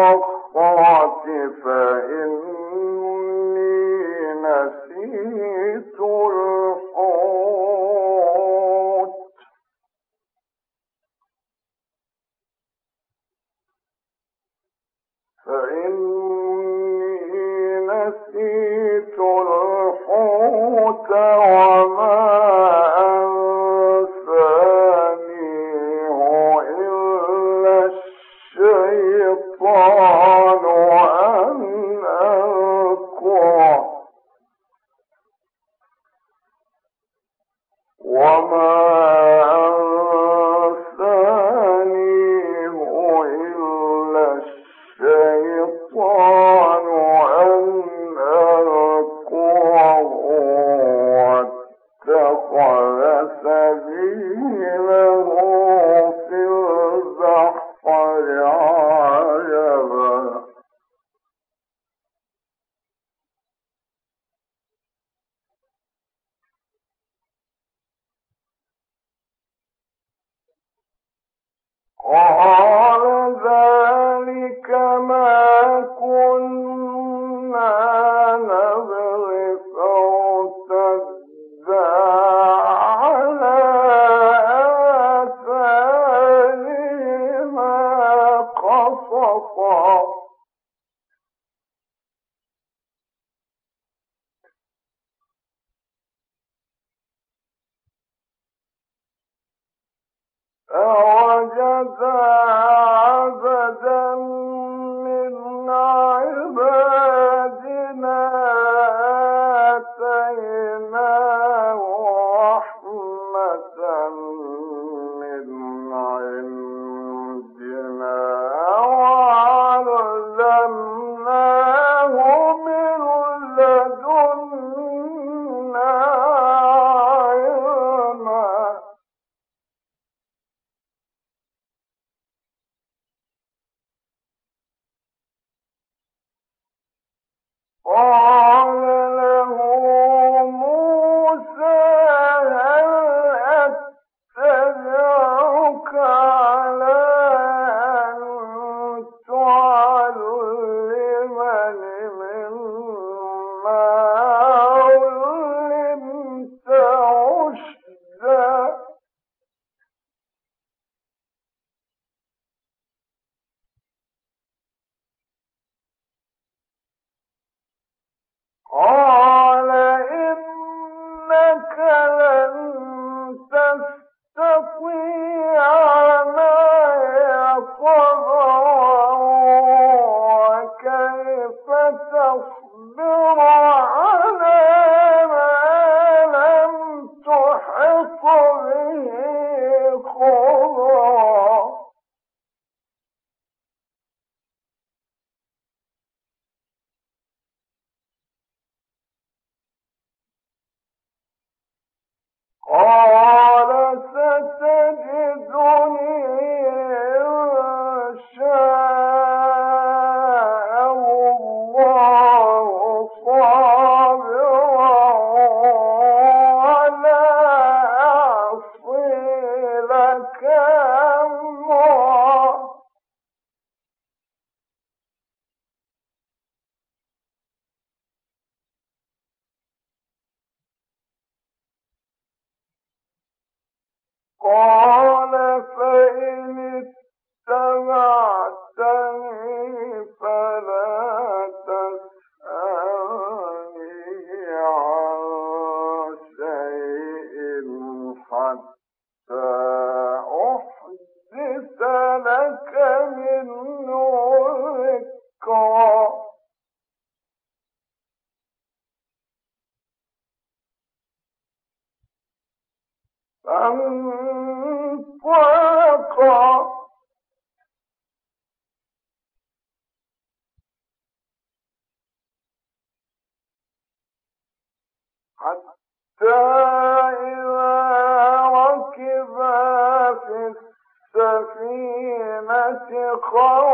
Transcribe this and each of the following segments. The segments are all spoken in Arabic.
الصافات فاتح وَقَرَّ سَبِيلًا أنفاقا حتى إذا ركبا في السفينة خرج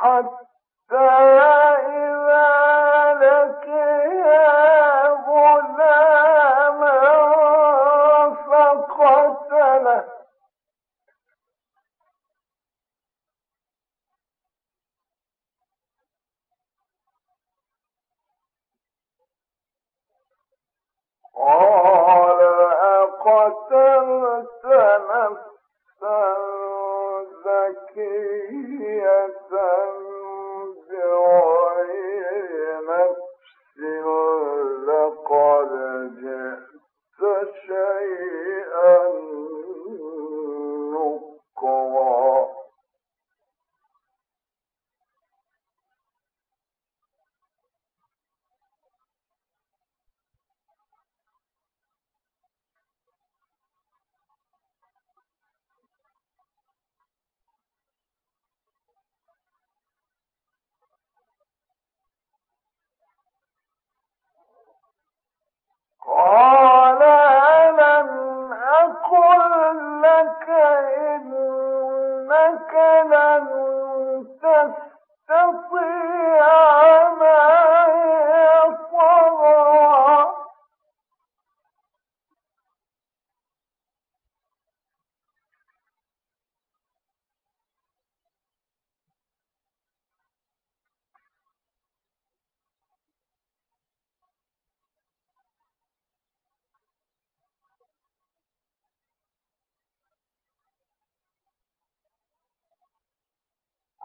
حتى بقية بعد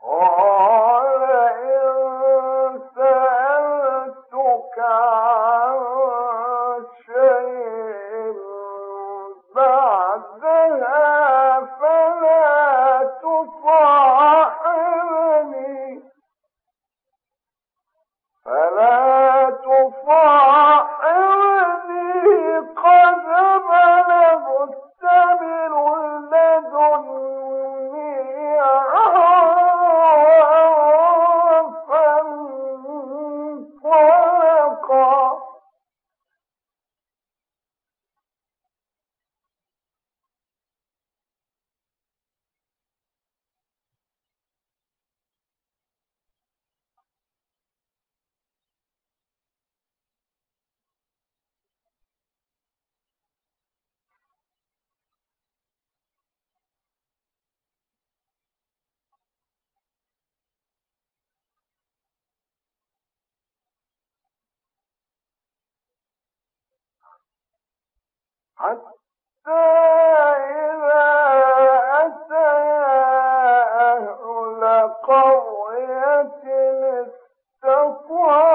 Oh. قرية استطاع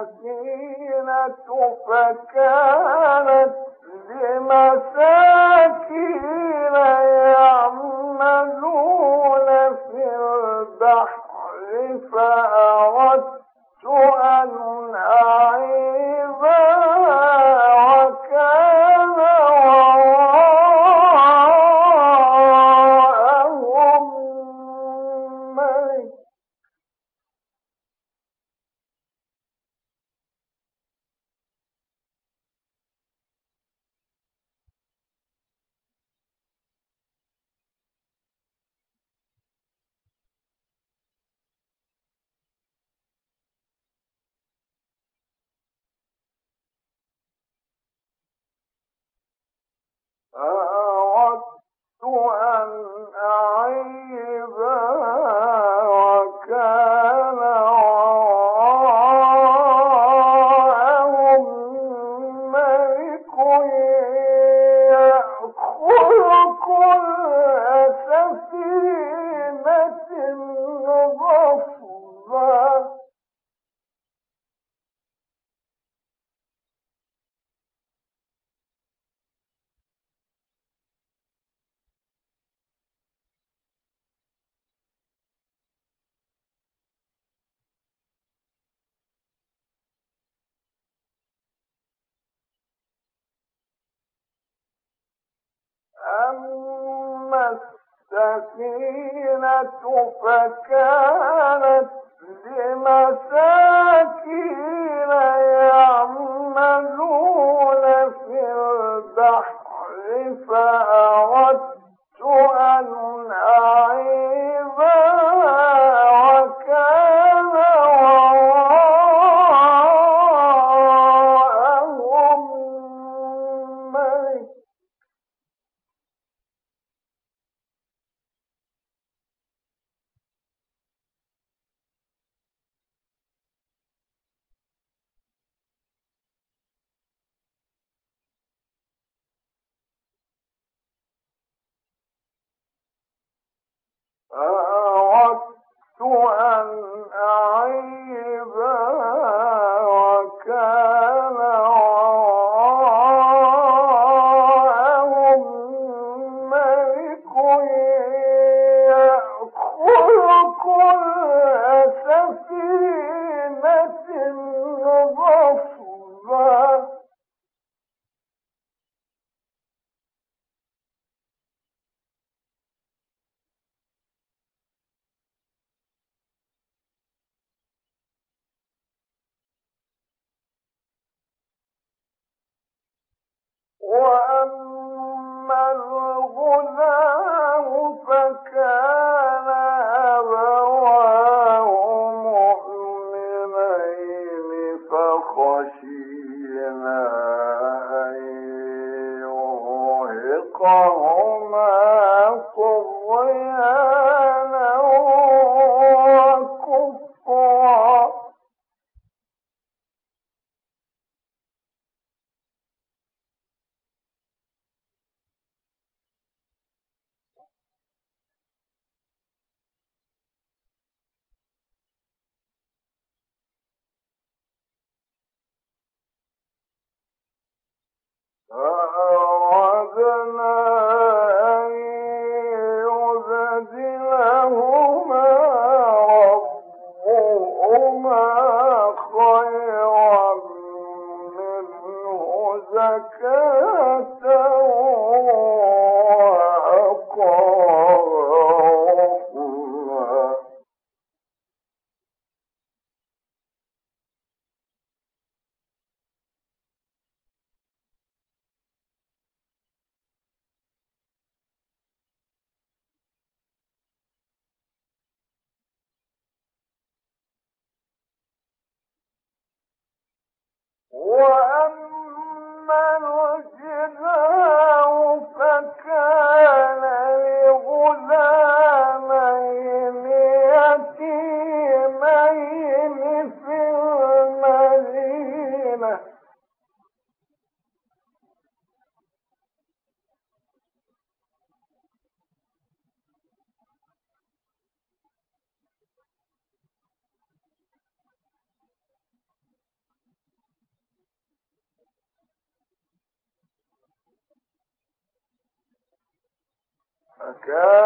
السفينة فكانت لمساكين Holy وأما Go.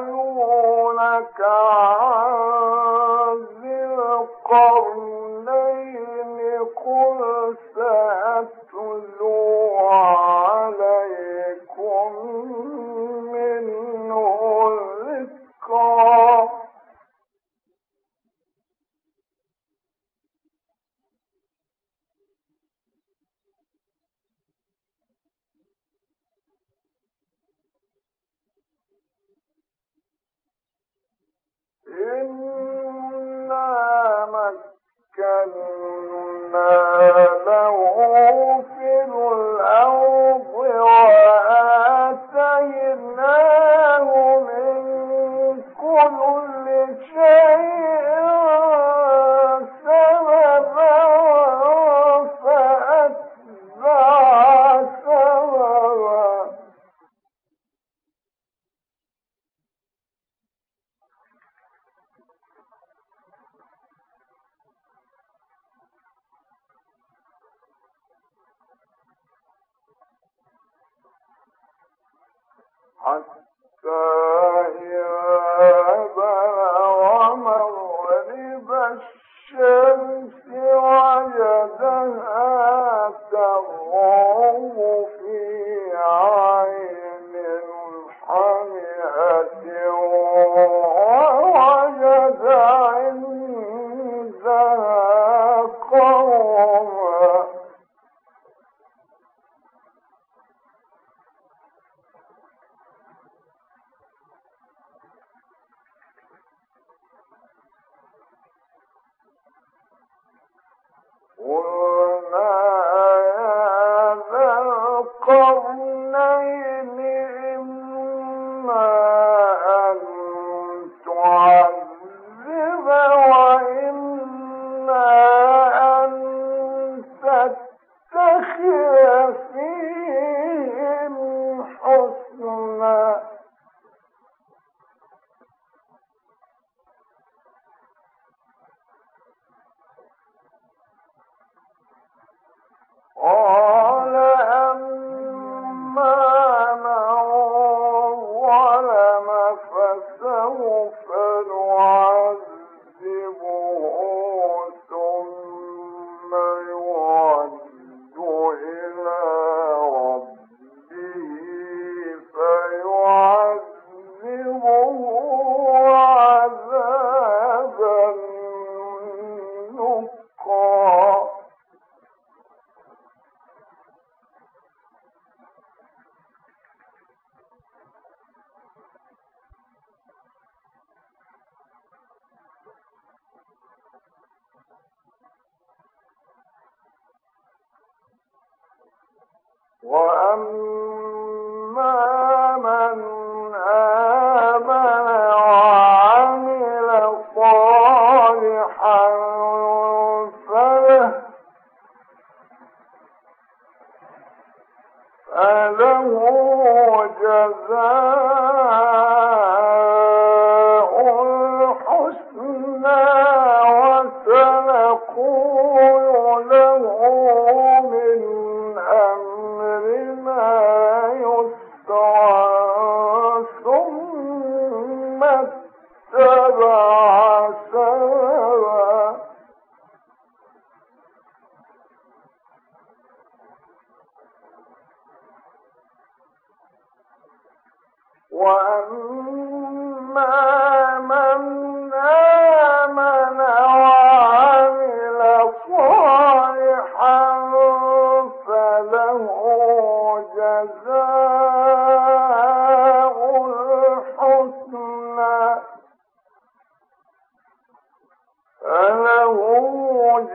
ويسألونك عن ذي القرنين قل سأتلو عليكم فسوف نعلم.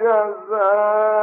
جزاء